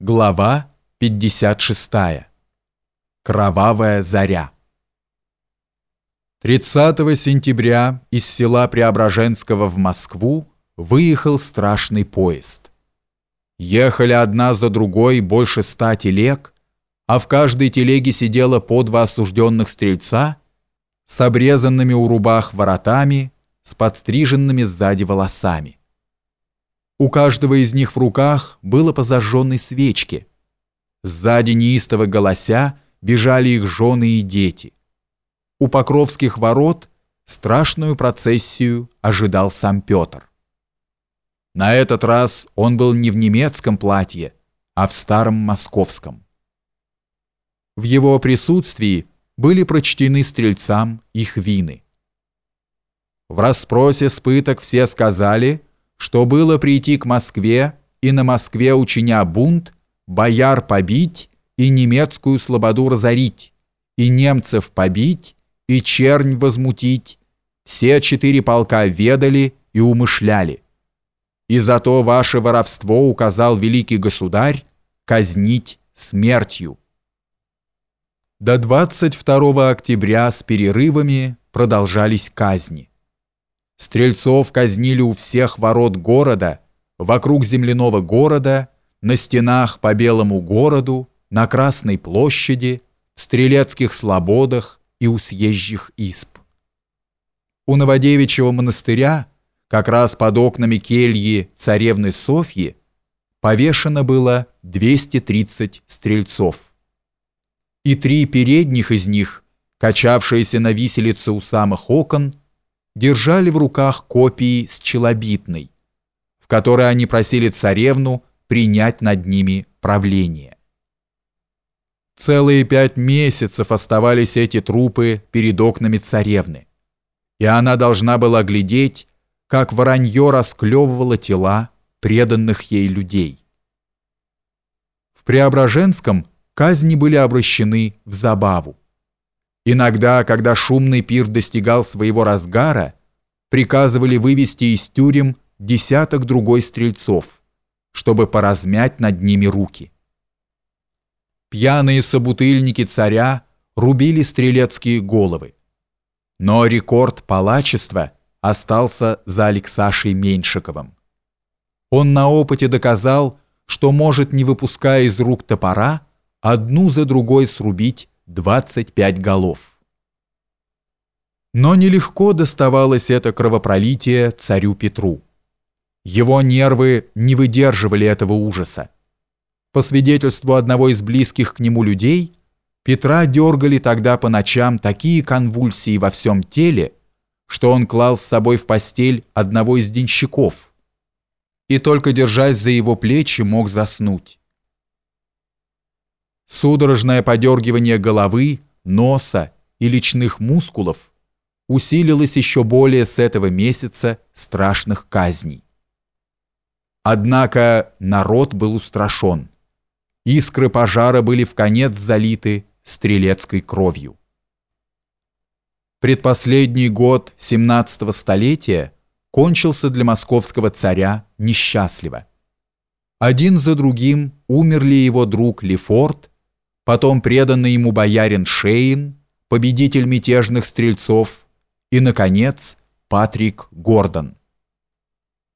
Глава 56. Кровавая заря. 30 сентября из села Преображенского в Москву выехал страшный поезд. Ехали одна за другой больше ста телег, а в каждой телеге сидело по два осужденных стрельца с обрезанными у рубах воротами, с подстриженными сзади волосами. У каждого из них в руках было по зажженной свечке. Сзади неистово голося бежали их жены и дети. У Покровских ворот страшную процессию ожидал сам Петр. На этот раз он был не в немецком платье, а в старом московском. В его присутствии были прочтены стрельцам их вины. В расспросе с пыток все сказали – что было прийти к Москве и на Москве учиня бунт, бояр побить и немецкую слободу разорить, и немцев побить, и чернь возмутить, все четыре полка ведали и умышляли. И зато ваше воровство указал великий государь казнить смертью. До 22 октября с перерывами продолжались казни. Стрельцов казнили у всех ворот города, вокруг земляного города, на стенах по Белому городу, на Красной площади, в Стрелецких слободах и у съезжих исп. У Новодевичьего монастыря, как раз под окнами кельи царевны Софьи, повешено было 230 стрельцов. И три передних из них, качавшиеся на виселице у самых окон, держали в руках копии с челобитной, в которой они просили царевну принять над ними правление. Целые пять месяцев оставались эти трупы перед окнами царевны, и она должна была глядеть, как воронье расклевывало тела преданных ей людей. В Преображенском казни были обращены в забаву. Иногда, когда шумный пир достигал своего разгара, приказывали вывести из тюрем десяток другой стрельцов, чтобы поразмять над ними руки. Пьяные собутыльники царя рубили стрелецкие головы. Но рекорд палачества остался за Алексашей Меньшиковым. Он на опыте доказал, что может, не выпуская из рук топора, одну за другой срубить 25 голов. Но нелегко доставалось это кровопролитие царю Петру. Его нервы не выдерживали этого ужаса. По свидетельству одного из близких к нему людей, Петра дергали тогда по ночам такие конвульсии во всем теле, что он клал с собой в постель одного из денщиков и только держась за его плечи мог заснуть. Судорожное подергивание головы, носа и личных мускулов усилилось еще более с этого месяца страшных казней. Однако народ был устрашен. Искры пожара были в конец залиты стрелецкой кровью. Предпоследний год 17 столетия кончился для московского царя несчастливо. Один за другим умерли его друг Лефорт потом преданный ему боярин Шейн, победитель мятежных стрельцов и, наконец, Патрик Гордон.